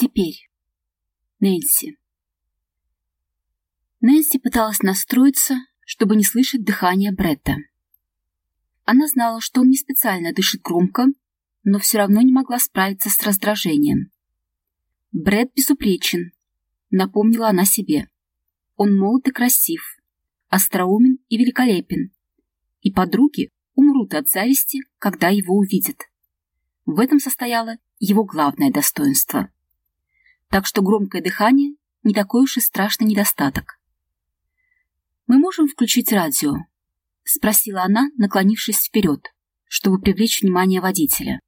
Теперь. Нэнси. Нэнси пыталась настроиться, чтобы не слышать дыхания Бретта. Она знала, что он не специально дышит громко, но все равно не могла справиться с раздражением. Брэд безупречен, напомнила она себе. Он молод и красив, остроумен и великолепен, и подруги умрут от зависти, когда его увидят. В этом состояло его главное достоинство. Так что громкое дыхание не такой уж и страшный недостаток. «Мы можем включить радио?» — спросила она, наклонившись вперед, чтобы привлечь внимание водителя.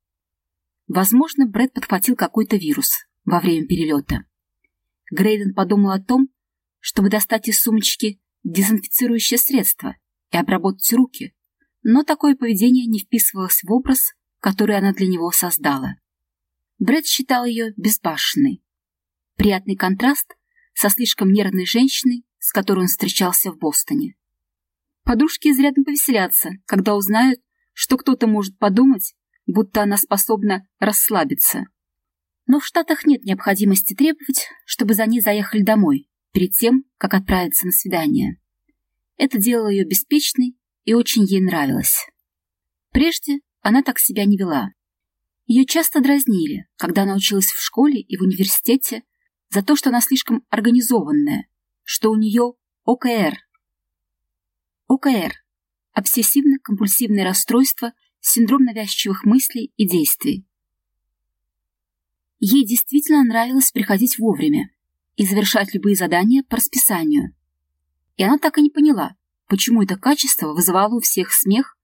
Возможно, Брэд подхватил какой-то вирус во время перелета. Грейден подумал о том, чтобы достать из сумочки дезинфицирующее средство и обработать руки, но такое поведение не вписывалось в образ, который она для него создала. Брэд считал ее безбашенной. Приятный контраст со слишком нервной женщиной, с которой он встречался в Бостоне. Подружки изрядно повеселятся, когда узнают, что кто-то может подумать, будто она способна расслабиться. Но в Штатах нет необходимости требовать, чтобы за ней заехали домой, перед тем, как отправиться на свидание. Это делало ее беспечной и очень ей нравилось. Прежде она так себя не вела. Ее часто дразнили, когда она училась в школе и в университете, за то, что она слишком организованная, что у нее ОКР. ОКР – обсессивно-компульсивное расстройство, синдром навязчивых мыслей и действий. Ей действительно нравилось приходить вовремя и завершать любые задания по расписанию. И она так и не поняла, почему это качество вызывало у всех смех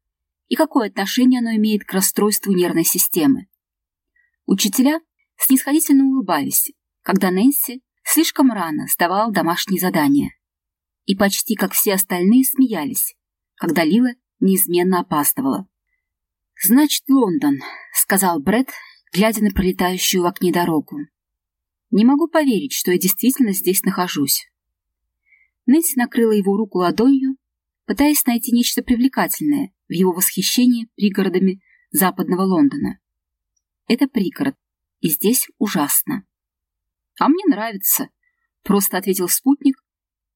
и какое отношение оно имеет к расстройству нервной системы. Учителя снисходительно улыбались, когда Нэнси слишком рано сдавала домашние задания. И почти как все остальные смеялись, когда Лила неизменно опаздывала. «Значит, Лондон», — сказал Бред, глядя на пролетающую в окне дорогу. «Не могу поверить, что я действительно здесь нахожусь». Нэнси накрыла его руку ладонью пытаясь найти нечто привлекательное в его восхищении пригородами западного Лондона. Это пригород, и здесь ужасно. «А мне нравится», — просто ответил спутник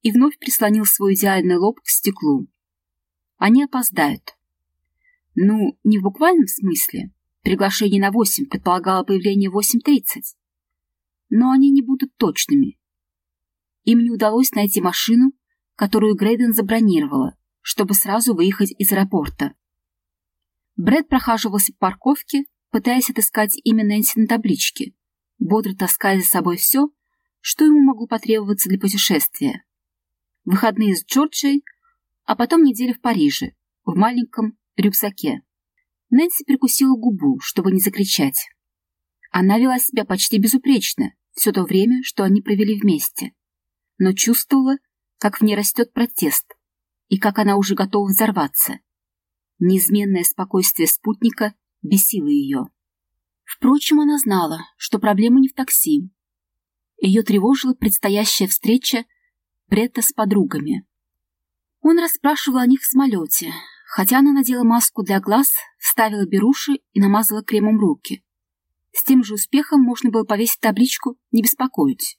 и вновь прислонил свой идеальный лоб к стеклу. «Они опоздают». Ну, не в буквальном смысле. Приглашение на восемь предполагало появление в 8.30. Но они не будут точными. Им не удалось найти машину, которую Грейден забронировала, чтобы сразу выехать из аэропорта. Брэд прохаживался по парковке, пытаясь отыскать имя Нэнси на табличке, бодро таская за собой все, что ему могло потребоваться для путешествия. Выходные с Джорджией, а потом неделя в Париже, в маленьком рюкзаке. Нэнси прикусила губу, чтобы не закричать. Она вела себя почти безупречно все то время, что они провели вместе, но чувствовала, как в ней растет протест, и как она уже готова взорваться. Неизменное спокойствие спутника бесило ее. Впрочем, она знала, что проблема не в такси. Ее тревожила предстоящая встреча Бретта с подругами. Он расспрашивал о них в самолете, хотя она надела маску для глаз, вставила беруши и намазала кремом руки. С тем же успехом можно было повесить табличку «Не беспокоить».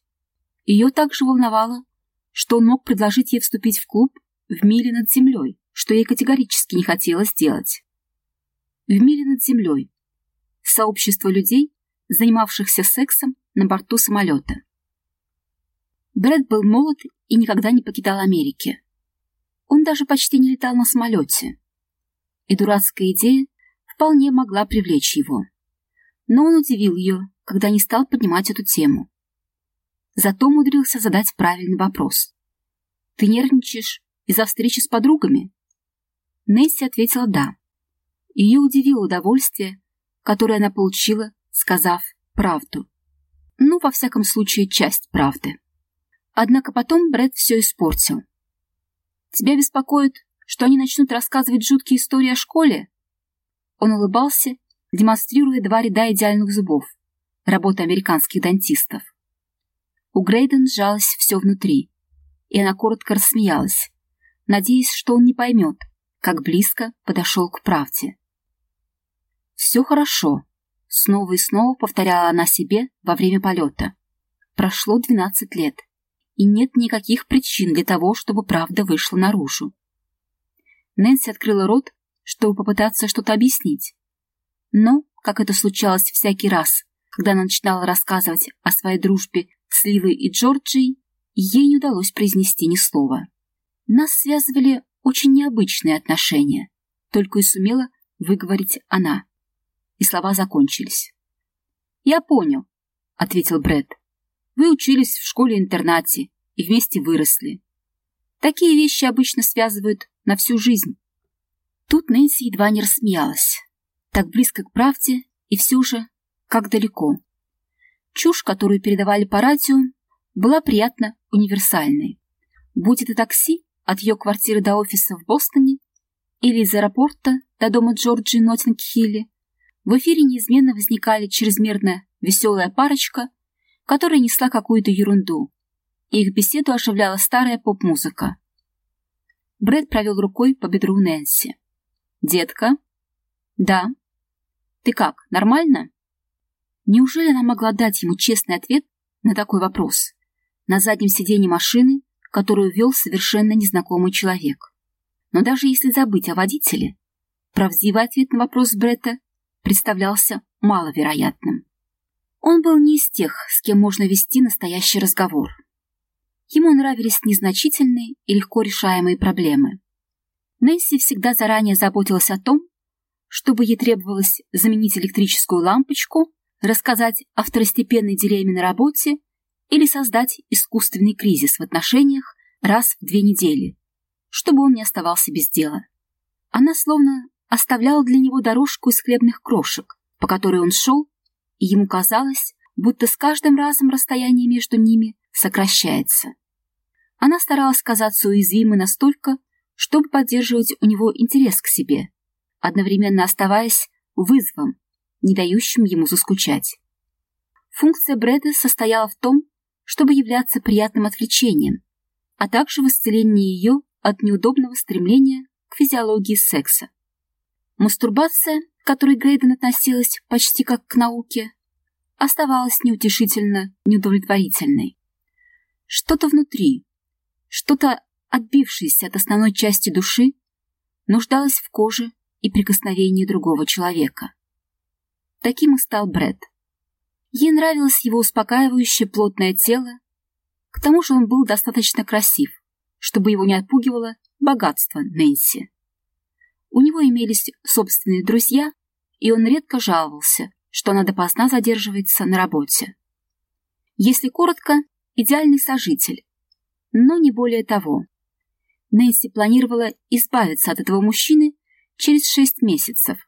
Ее также волновало, что он мог предложить ей вступить в клуб в мире над землей, что ей категорически не хотелось сделать. В мире над землей. Сообщество людей, занимавшихся сексом на борту самолета. Брэд был молод и никогда не покидал Америки. Он даже почти не летал на самолете. И дурацкая идея вполне могла привлечь его. Но он удивил ее, когда не стал поднимать эту тему. Зато умудрился задать правильный вопрос. «Ты нервничаешь из-за встречи с подругами? Несси ответила «да». Ее удивило удовольствие, которое она получила, сказав правду. Ну, во всяком случае, часть правды. Однако потом Брэд все испортил. «Тебя беспокоит, что они начнут рассказывать жуткие истории о школе?» Он улыбался, демонстрируя два ряда идеальных зубов, работы американских дантистов. У Грейден сжалось все внутри, и она коротко рассмеялась надеясь, что он не поймет, как близко подошел к правде. «Все хорошо», — снова и снова повторяла она себе во время полета, Прошло 12 лет, и нет никаких причин для того, чтобы правда вышла наружу. Нэнси открыла рот, чтобы попытаться что-то объяснить. Но, как это случалось всякий раз, когда она начинала рассказывать о своей дружбе с Ливой и Джорджией, ей не удалось произнести ни слова. Нас связывали очень необычные отношения, только и сумела выговорить она. И слова закончились. «Я понял», — ответил Брэд. «Вы учились в школе-интернате и вместе выросли. Такие вещи обычно связывают на всю жизнь». Тут Нэнси едва не рассмеялась. Так близко к правде и все же как далеко. Чушь, которую передавали по радио, была приятно универсальной. Будь это такси от ее квартиры до офиса в Бостоне или из аэропорта до дома Джорджи Ноттинг-Хилли, в эфире неизменно возникали чрезмерно веселая парочка, которая несла какую-то ерунду, их беседу оживляла старая поп-музыка. Брэд провел рукой по бедру Нэнси. «Детка?» «Да». «Ты как, нормально?» Неужели она могла дать ему честный ответ на такой вопрос? На заднем сиденье машины, которую вел совершенно незнакомый человек. Но даже если забыть о водителе, правдивый ответ на вопрос Бретта представлялся маловероятным. Он был не из тех, с кем можно вести настоящий разговор. Ему нравились незначительные и легко решаемые проблемы. Нэнси всегда заранее заботилась о том, чтобы ей требовалось заменить электрическую лампочку рассказать о второстепенной дилемме на работе или создать искусственный кризис в отношениях раз в две недели, чтобы он не оставался без дела. Она словно оставляла для него дорожку из хлебных крошек, по которой он шел, и ему казалось, будто с каждым разом расстояние между ними сокращается. Она старалась казаться уязвимой настолько, чтобы поддерживать у него интерес к себе, одновременно оставаясь вызовом, не дающим ему заскучать. Функция Брэда состояла в том, чтобы являться приятным отвлечением, а также в исцелении ее от неудобного стремления к физиологии секса. Мастурбация, к которой Грейден относилась почти как к науке, оставалась неутешительно неудовлетворительной. Что-то внутри, что-то отбившееся от основной части души, нуждалось в коже и прикосновении другого человека. Таким и стал Бред. Ей нравилось его успокаивающее плотное тело, к тому же он был достаточно красив, чтобы его не отпугивало богатство Нэнси. У него имелись собственные друзья, и он редко жаловался, что она допоздна задерживается на работе. Если коротко, идеальный сожитель, но не более того. Нэнси планировала избавиться от этого мужчины через шесть месяцев,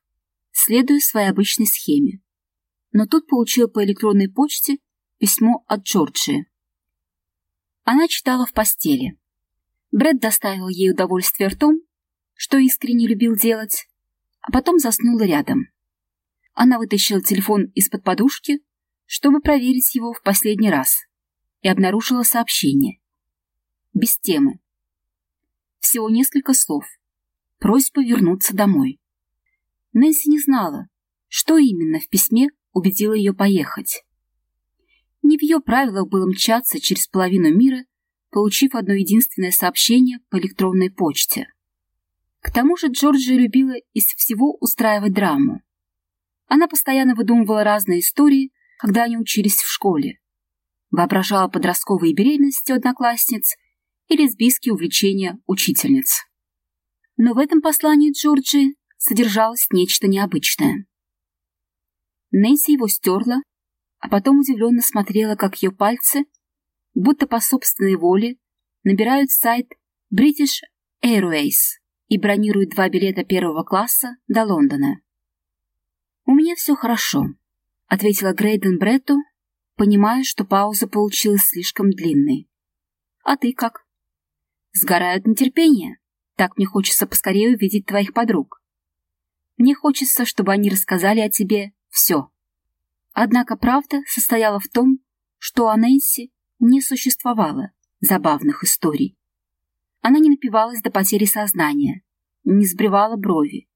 следуя своей обычной схеме. Но тут получила по электронной почте письмо от Джорджии. Она читала в постели. Брэд доставил ей удовольствие в том, что искренне любил делать, а потом заснула рядом. Она вытащила телефон из-под подушки, чтобы проверить его в последний раз, и обнаружила сообщение. Без темы. Всего несколько слов. Просьба вернуться домой. Нэнси не знала, что именно в письме убедило ее поехать. Не в ее правилах было мчаться через половину мира, получив одно единственное сообщение по электронной почте. К тому же Джорджия любила из всего устраивать драму. Она постоянно выдумывала разные истории, когда они учились в школе. Воображала подростковые беременности одноклассниц и лесбийские увлечения учительниц. Но в этом послании Джорджии содержалось нечто необычное. Нэнси его стерла, а потом удивленно смотрела, как ее пальцы, будто по собственной воле, набирают сайт British Airways и бронируют два билета первого класса до Лондона. «У меня все хорошо», — ответила Грейден Бретту, понимая, что пауза получилась слишком длинной. «А ты как?» «Сгорают нетерпение. Так мне хочется поскорее увидеть твоих подруг. Мне хочется, чтобы они рассказали о тебе все. Однако правда состояла в том, что о Нэнси не существовало забавных историй. Она не напивалась до потери сознания, не сбривала брови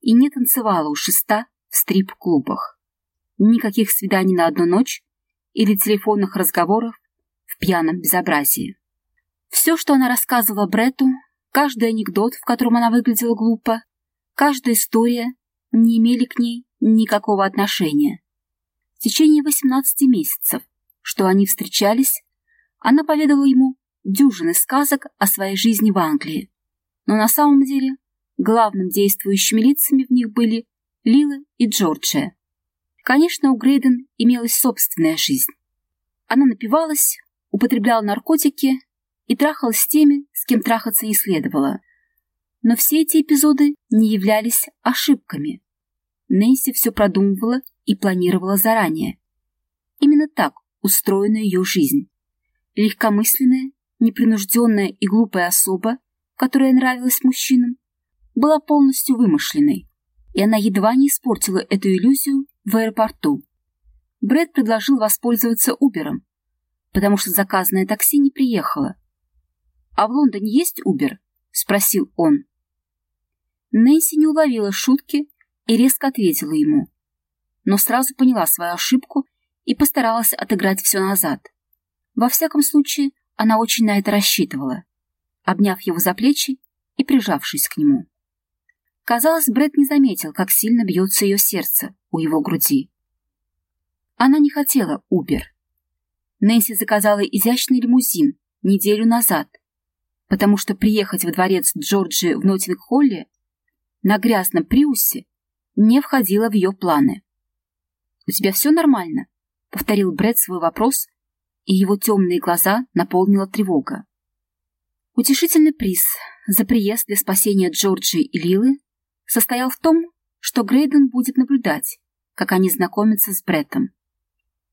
и не танцевала у шеста в стрип-клубах. Никаких свиданий на одну ночь или телефонных разговоров в пьяном безобразии. Все, что она рассказывала Бретту, каждый анекдот, в котором она выглядела глупо, каждая история не имели к ней никакого отношения. В течение 18 месяцев, что они встречались, она поведала ему дюжины сказок о своей жизни в Англии. Но на самом деле главным действующими лицами в них были Лила и Джорджия. Конечно, у Грейден имелась собственная жизнь. Она напивалась, употребляла наркотики и трахалась с теми, с кем трахаться не следовало. Но все эти эпизоды не являлись ошибками. Нэнси все продумывала и планировала заранее. Именно так устроена ее жизнь. Легкомысленная, непринужденная и глупая особа, которая нравилась мужчинам, была полностью вымышленной, и она едва не испортила эту иллюзию в аэропорту. Брэд предложил воспользоваться Убером, потому что заказанное такси не приехало. «А в Лондоне есть Убер?» — спросил он. Нэнси не уловила шутки и резко ответила ему, но сразу поняла свою ошибку и постаралась отыграть все назад. Во всяком случае, она очень на это рассчитывала, обняв его за плечи и прижавшись к нему. Казалось, Брэд не заметил, как сильно бьется ее сердце у его груди. Она не хотела Убер. Нэнси заказала изящный лимузин неделю назад, потому что приехать во дворец Джорджи в Ноттинг-Холле на грязном Приусе не входило в ее планы. «У тебя все нормально?» — повторил Брэд свой вопрос, и его темные глаза наполнила тревога. Утешительный приз за приезд для спасения Джорджи и Лилы состоял в том, что Грейден будет наблюдать, как они знакомятся с Бреттом.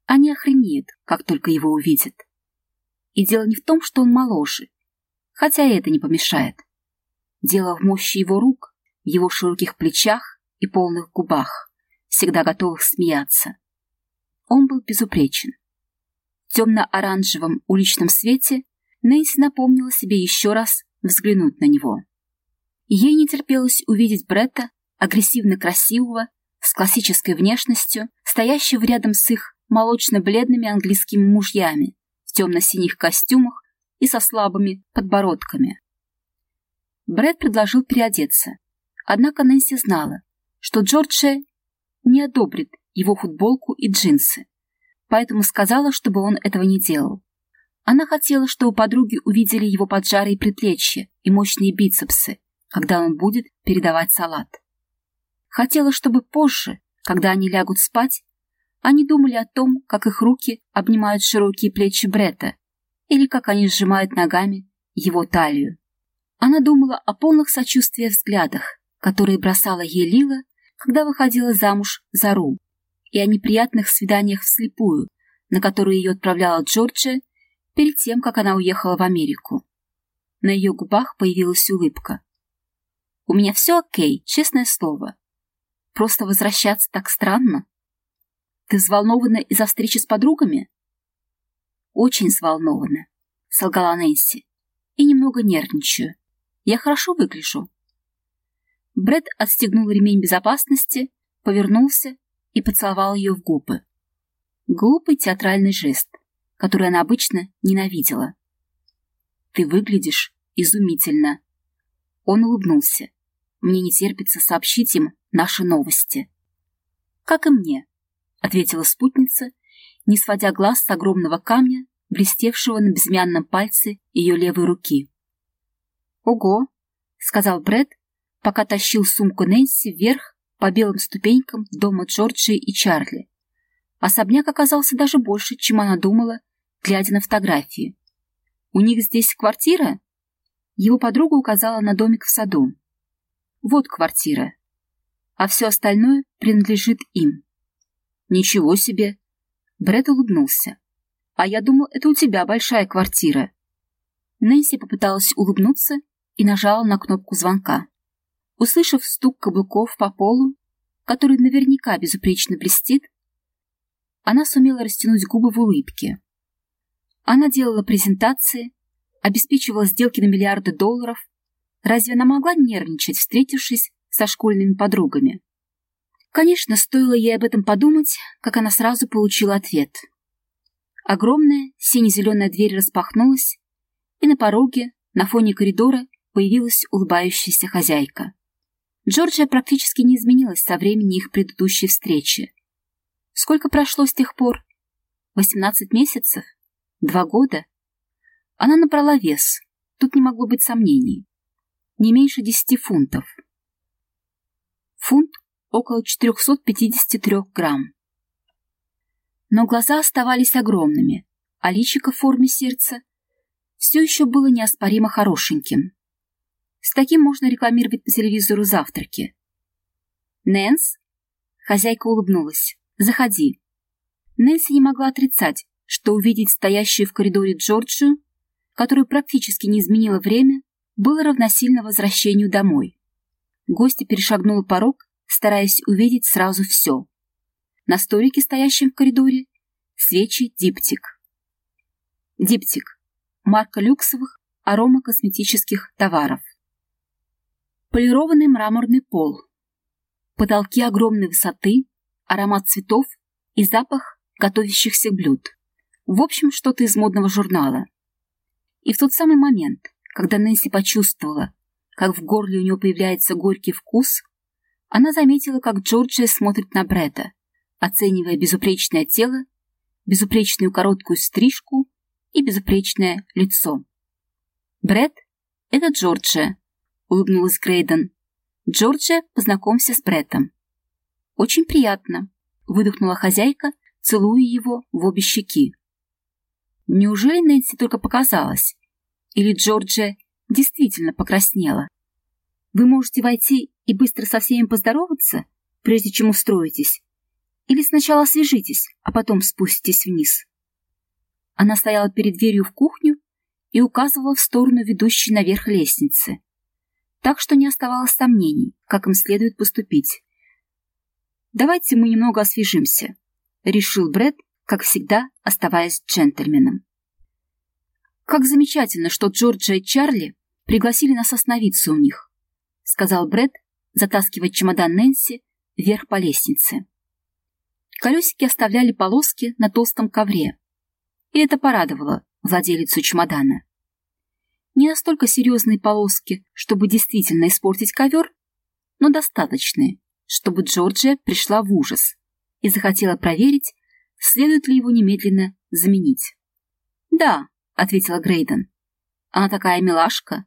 Они охренеют, как только его увидят. И дело не в том, что он моложе, хотя это не помешает. Дело в мощи его рук, его широких плечах и полных губах, всегда готовых смеяться. Он был безупречен. Темно-оранжевом уличном свете Нэнси напомнила себе еще раз взглянуть на него. Ей не терпелось увидеть Бретта, агрессивно красивого, с классической внешностью, стоящего рядом с их молочно-бледными английскими мужьями в темно-синих костюмах и со слабыми подбородками. Брэд предложил переодеться, однако Нэнси знала, что Джорджия не одобрит его футболку и джинсы, поэтому сказала, чтобы он этого не делал. Она хотела, чтобы подруги увидели его поджарые предплечья и мощные бицепсы, когда он будет передавать салат. Хотела, чтобы позже, когда они лягут спать, они думали о том, как их руки обнимают широкие плечи Брета или как они сжимают ногами его талию. Она думала о полных сочувствия взглядах, которые бросала ей Лила, когда выходила замуж за Ру, и о неприятных свиданиях вслепую, на которые ее отправляла Джорджия перед тем, как она уехала в Америку. На ее губах появилась улыбка. У меня все окей, честное слово. Просто возвращаться так странно. Ты взволнована из-за встречи с подругами? Очень взволнована, солгала Нэнси. И немного нервничаю. Я хорошо выгляжу. Брэд отстегнул ремень безопасности, повернулся и поцеловал ее в губы. Глупый театральный жест, который она обычно ненавидела. «Ты выглядишь изумительно». Он улыбнулся. Мне не терпится сообщить им наши новости. «Как и мне», — ответила спутница, не сводя глаз с огромного камня, блестевшего на безымянном пальце ее левой руки. «Ого!» — сказал Брэд, пока тащил сумку Нэнси вверх по белым ступенькам дома Джорджии и Чарли. Особняк оказался даже больше, чем она думала, глядя на фотографии. «У них здесь квартира?» Его подруга указала на домик в саду. Вот квартира. А все остальное принадлежит им. Ничего себе. Брэд улыбнулся. А я думал, это у тебя большая квартира. Нэнси попыталась улыбнуться и нажала на кнопку звонка. Услышав стук каблуков по полу, который наверняка безупречно блестит, она сумела растянуть губы в улыбке. Она делала презентации, обеспечивала сделки на миллиарды долларов, Разве она могла нервничать, встретившись со школьными подругами? Конечно, стоило ей об этом подумать, как она сразу получила ответ. Огромная сине-зеленая дверь распахнулась, и на пороге, на фоне коридора, появилась улыбающаяся хозяйка. Джорджия практически не изменилась со времени их предыдущей встречи. Сколько прошло с тех пор? Восемнадцать месяцев? Два года? Она набрала вес, тут не могло быть сомнений. Не меньше десяти фунтов. Фунт около 453 грамм. Но глаза оставались огромными, а личико в форме сердца все еще было неоспоримо хорошеньким. С таким можно рекламировать по телевизору завтраки. «Нэнс?» Хозяйка улыбнулась. «Заходи». Нэнси не могла отрицать, что увидеть стоящую в коридоре Джорджию, которую практически не изменило время, было равносильно возвращению домой. Гостья перешагнула порог, стараясь увидеть сразу все. На столике, стоящем в коридоре, свечи «Диптик». «Диптик» — марка люксовых аромакосметических товаров. Полированный мраморный пол. Потолки огромной высоты, аромат цветов и запах готовящихся блюд. В общем, что-то из модного журнала. И в тот самый момент, когда Нэнси почувствовала, как в горле у нее появляется горький вкус, она заметила, как Джорджия смотрит на Бретта, оценивая безупречное тело, безупречную короткую стрижку и безупречное лицо. Бред — это Джорджия, — улыбнулась Грейден. «Джорджия, познакомься с Бреттом». «Очень приятно», — выдохнула хозяйка, целуя его в обе щеки. Неужели Нэнси только показалось? Или Джорджия действительно покраснела? Вы можете войти и быстро со всеми поздороваться, прежде чем устроитесь? Или сначала освежитесь, а потом спуститесь вниз?» Она стояла перед дверью в кухню и указывала в сторону ведущей наверх лестницы так что не оставалось сомнений, как им следует поступить. «Давайте мы немного освежимся», — решил Брэд, как всегда, оставаясь джентльменом. «Как замечательно, что Джорджа и Чарли пригласили нас остановиться у них», — сказал Брэд, затаскивая чемодан Нэнси вверх по лестнице. Колесики оставляли полоски на толстом ковре, и это порадовало владелицу чемодана не настолько серьезные полоски, чтобы действительно испортить ковер, но достаточные, чтобы Джорджия пришла в ужас и захотела проверить, следует ли его немедленно заменить. «Да», — ответила Грейден. «Она такая милашка».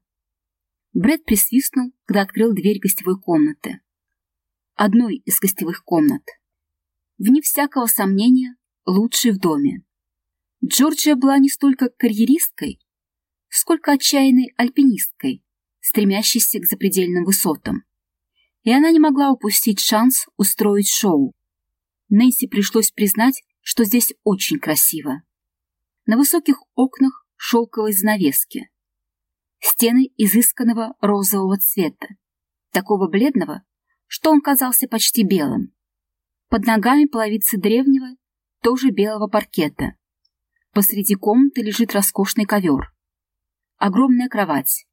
Брэд присвистнул, когда открыл дверь гостевой комнаты. Одной из гостевых комнат. Вне всякого сомнения, лучшей в доме. Джорджия была не столько карьеристкой, сколько отчаянной альпинисткой, стремящейся к запредельным высотам. И она не могла упустить шанс устроить шоу. Нэнси пришлось признать, что здесь очень красиво. На высоких окнах шелковые занавески. Стены изысканного розового цвета, такого бледного, что он казался почти белым. Под ногами половицы древнего, тоже белого паркета. Посреди комнаты лежит роскошный ковер огромная кровать.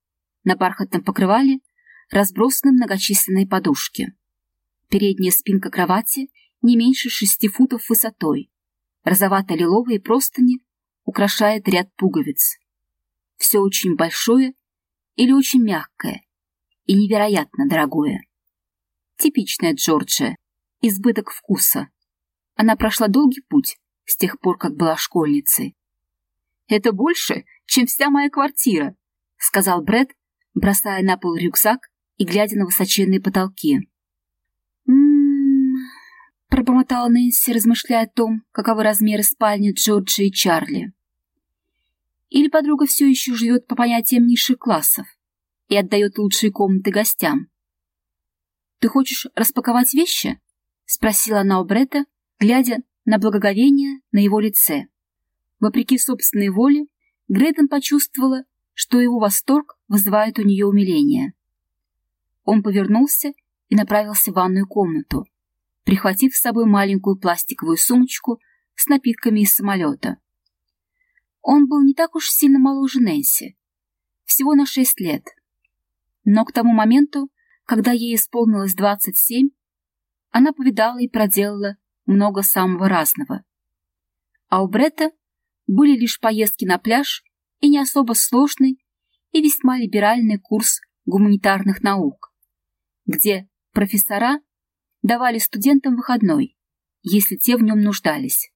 На бархатном покрывале разбросаны многочисленные подушки. Передняя спинка кровати не меньше шести футов высотой. Розовато-лиловые простыни украшает ряд пуговиц. Все очень большое или очень мягкое и невероятно дорогое. Типичная Джорджия, избыток вкуса. Она прошла долгий путь с тех пор, как была школьницей. Это больше, чем вся моя квартира», — сказал Бред, бросая на пол рюкзак и глядя на высоченные потолки. «М-м-м», пробормотала Нэнси, размышляя о том, каковы размеры спальни Джорджа и Чарли. Или подруга все еще живет по понятиям низших классов и отдает лучшие комнаты гостям. «Ты хочешь распаковать вещи?» — спросила она у Бретта, глядя на благоговение на его лице. Вопреки собственной воле, Грейтон почувствовала, что его восторг вызывает у нее умиление. Он повернулся и направился в ванную комнату, прихватив с собой маленькую пластиковую сумочку с напитками из самолета. Он был не так уж сильно моложе Нэнси, всего на шесть лет. Но к тому моменту, когда ей исполнилось двадцать семь, она повидала и проделала много самого разного. А у Бретта были лишь поездки на пляж и не особо сложный и весьма либеральный курс гуманитарных наук, где профессора давали студентам выходной, если те в нем нуждались,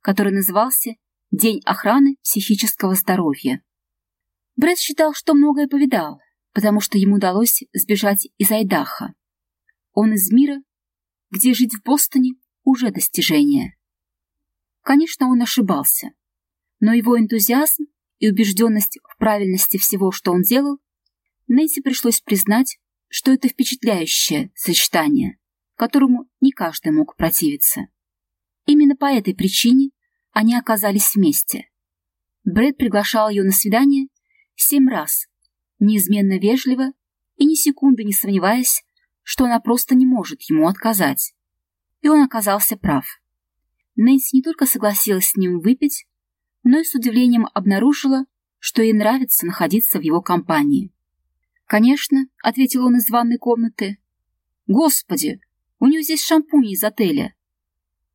который назывался День охраны психического здоровья. Брэд считал, что многое повидал, потому что ему удалось сбежать из Айдаха. Он из мира, где жить в Бостоне уже достижение. Конечно, он ошибался, но его энтузиазм и убежденность в правильности всего, что он делал, Нэнси пришлось признать, что это впечатляющее сочетание, которому не каждый мог противиться. Именно по этой причине они оказались вместе. Брэд приглашал ее на свидание семь раз, неизменно вежливо и ни секунды не сомневаясь, что она просто не может ему отказать. И он оказался прав. Нэнси не только согласилась с ним выпить, но и с удивлением обнаружила, что ей нравится находиться в его компании. «Конечно», — ответил он из ванной комнаты. «Господи, у нее здесь шампунь из отеля».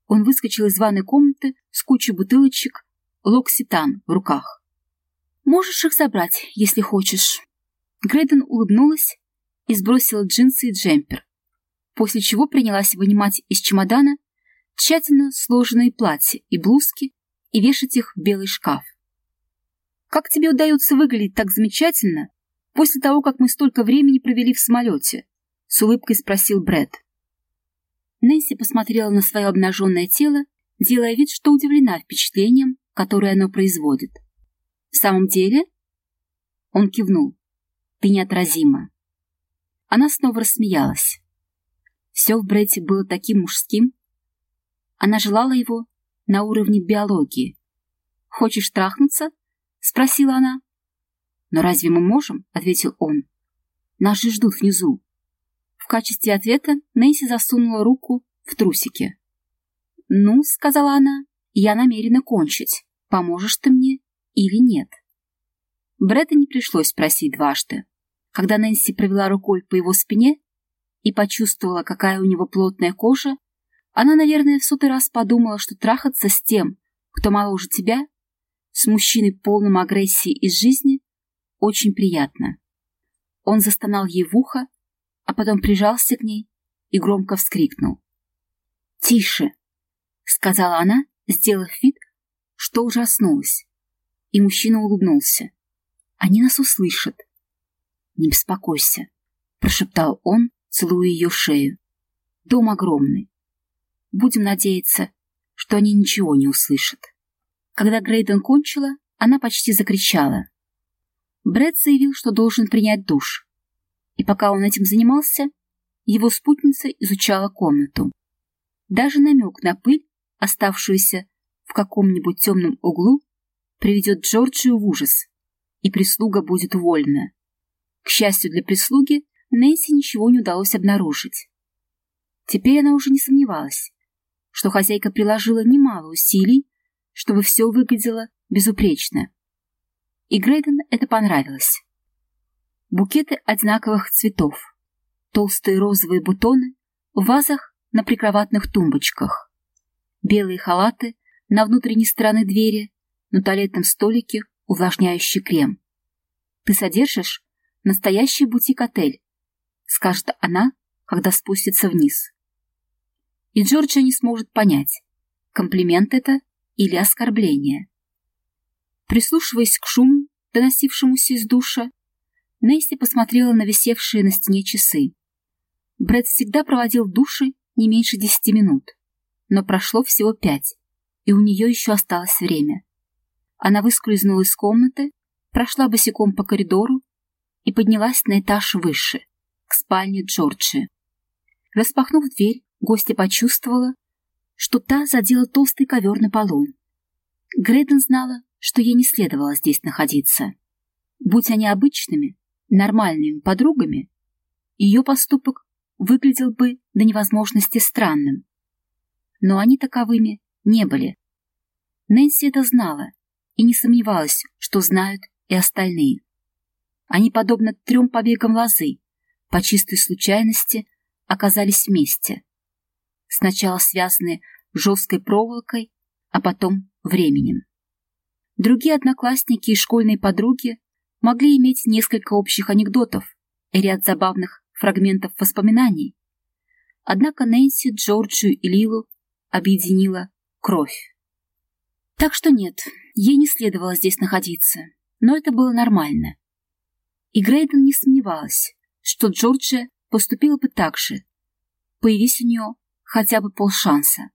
Он выскочил из ванной комнаты с кучей бутылочек «Локситан» в руках. «Можешь их забрать, если хочешь». Грейден улыбнулась и сбросила джинсы и джемпер, после чего принялась вынимать из чемодана тщательно сложенные платья и блузки и вешать их в белый шкаф. «Как тебе удается выглядеть так замечательно после того, как мы столько времени провели в самолете?» — с улыбкой спросил Брэд. Нэнси посмотрела на свое обнаженное тело, делая вид, что удивлена впечатлением, которое оно производит. «В самом деле?» Он кивнул. «Ты неотразима». Она снова рассмеялась. Все в Бретте было таким мужским. Она желала его, на уровне биологии. «Хочешь трахнуться?» — спросила она. «Но разве мы можем?» — ответил он. «Нас же ждут внизу». В качестве ответа Нэнси засунула руку в трусики. «Ну», — сказала она, — «я намерена кончить. Поможешь ты мне или нет?» Бретта не пришлось просить дважды. Когда Нэнси провела рукой по его спине и почувствовала, какая у него плотная кожа, она, наверное, в сотый раз подумала, что трахаться с тем, кто моложе тебя, с мужчиной полным агрессии из жизни, очень приятно. Он застонал ей в ухо, а потом прижался к ней и громко вскрикнул. «Тише!» — сказала она, сделав вид, что ужаснулась. И мужчина улыбнулся. «Они нас услышат». «Не беспокойся», — прошептал он, целуя ее шею. «Дом огромный. Будем надеяться, что они ничего не услышат. Когда Грейден кончила, она почти закричала. Брэд заявил, что должен принять душ. И пока он этим занимался, его спутница изучала комнату. Даже намек на пыль, оставшуюся в каком-нибудь темном углу, приведет Джорджию в ужас, и прислуга будет уволена. К счастью для прислуги, Нэнси ничего не удалось обнаружить. Теперь она уже не сомневалась что хозяйка приложила немало усилий, чтобы все выглядело безупречно. И Грейден это понравилось. Букеты одинаковых цветов, толстые розовые бутоны в вазах на прикроватных тумбочках, белые халаты на внутренней стороне двери, на туалетном столике увлажняющий крем. «Ты содержишь настоящий бутик-отель», — скажет она, когда спустится вниз и Джорджия не сможет понять, комплимент это или оскорбление. Прислушиваясь к шуму, доносившемуся из душа, Несси посмотрела на висевшие на стене часы. Брэд всегда проводил в душе не меньше десяти минут, но прошло всего пять, и у нее еще осталось время. Она выскользнула из комнаты, прошла босиком по коридору и поднялась на этаж выше, к спальне Джорджи. Распахнув дверь, Гостья почувствовала, что та задела толстый ковер на полу. Грейден знала, что ей не следовало здесь находиться. Будь они обычными, нормальными подругами, ее поступок выглядел бы до невозможности странным. Но они таковыми не были. Нэнси это знала и не сомневалась, что знают и остальные. Они, подобно трем побегам лозы, по чистой случайности оказались вместе сначала связаны жесткой проволокой, а потом временем. Другие одноклассники и школьные подруги могли иметь несколько общих анекдотов и ряд забавных фрагментов воспоминаний. Однако Нэнси, Джорджию и Лилу объединила кровь. Так что нет, ей не следовало здесь находиться, но это было нормально. И Грейден не сомневалась, что Джорджия поступила бы так же, появись у нее хотя бы полшанса.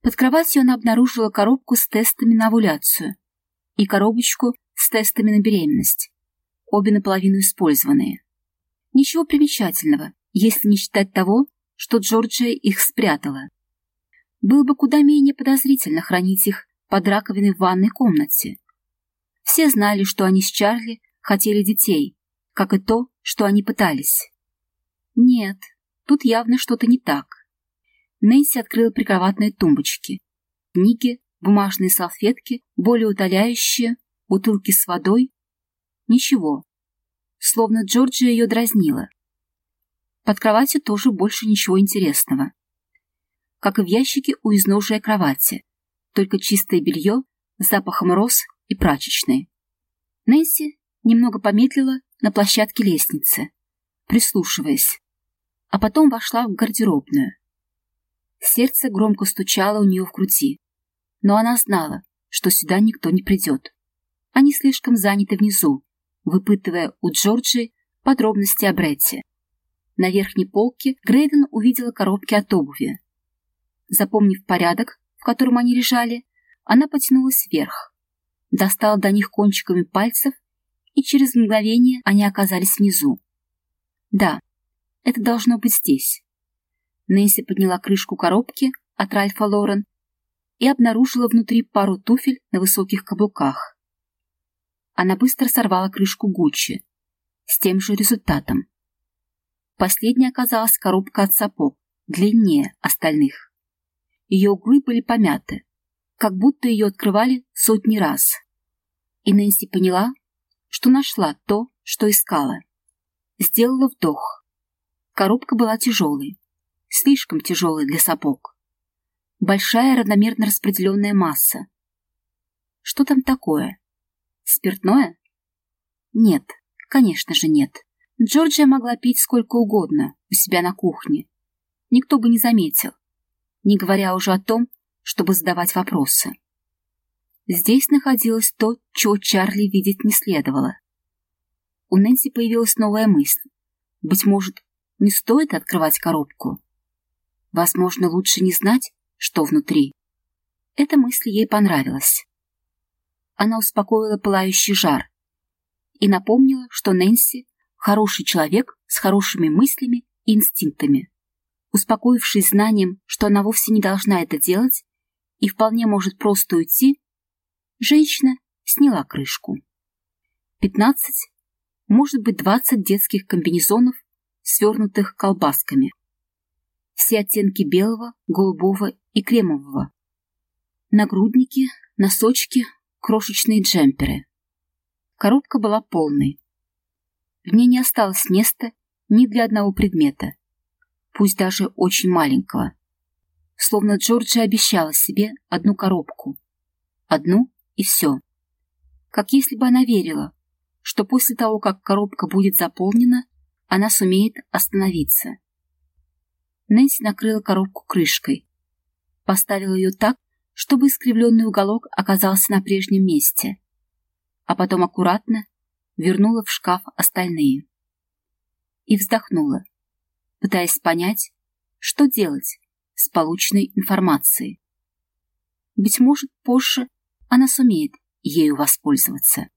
Под кроватью она обнаружила коробку с тестами на овуляцию и коробочку с тестами на беременность, обе наполовину использованные. Ничего примечательного, если не считать того, что Джорджия их спрятала. Было бы куда менее подозрительно хранить их под раковиной в ванной комнате. Все знали, что они с Чарли хотели детей, как и то, что они пытались. Нет, тут явно что-то не так. Нэнси открыла прикроватные тумбочки. Книги, бумажные салфетки, более утоляющие, бутылки с водой. Ничего. Словно Джорджия ее дразнила. Под кроватью тоже больше ничего интересного. Как и в ящике у изножия кровати. Только чистое белье запахом роз и прачечной. Нэнси немного помедлила на площадке лестницы, прислушиваясь, а потом вошла в гардеробную. Сердце громко стучало у нее в груди, но она знала, что сюда никто не придет. Они слишком заняты внизу, выпытывая у Джорджи подробности о Бретте. На верхней полке Грейден увидела коробки от обуви. Запомнив порядок, в котором они лежали, она потянулась вверх, достала до них кончиками пальцев, и через мгновение они оказались внизу. Да, это должно быть здесь. Нэнси подняла крышку коробки от Ральфа Лорен и обнаружила внутри пару туфель на высоких каблуках. Она быстро сорвала крышку Гуччи с тем же результатом. Последняя оказалась коробка от сапог, длиннее остальных. Ее углы были помяты, как будто ее открывали сотни раз. И Нэнси поняла, что нашла то, что искала. Сделала вдох. Коробка была тяжелой, слишком тяжелой для сапог. Большая равномерно распределенная масса. Что там такое? Спиртное? Нет, конечно же нет. Джорджия могла пить сколько угодно у себя на кухне. Никто бы не заметил, не говоря уже о том, чтобы задавать вопросы. Здесь находилось то, чего Чарли видеть не следовало. У Нэнси появилась новая мысль. Быть может, не стоит открывать коробку? Возможно, лучше не знать, что внутри. Эта мысль ей понравилась. Она успокоила пылающий жар и напомнила, что Нэнси — хороший человек с хорошими мыслями и инстинктами. Успокоившись знанием, что она вовсе не должна это делать и вполне может просто уйти, женщина сняла крышку. Пятнадцать, может быть, двадцать детских комбинезонов, свернутых колбасками. Все оттенки белого, голубого и кремового. Нагрудники, носочки, крошечные джемперы. Коробка была полной. В ней не осталось места ни для одного предмета, пусть даже очень маленького. Словно Джорджи обещала себе одну коробку. Одну и все. Как если бы она верила, что после того, как коробка будет заполнена, она сумеет остановиться. Нэнси накрыла коробку крышкой, поставила ее так, чтобы искривленный уголок оказался на прежнем месте, а потом аккуратно вернула в шкаф остальные. И вздохнула, пытаясь понять, что делать с полученной информацией. Быть может, позже она сумеет ею воспользоваться.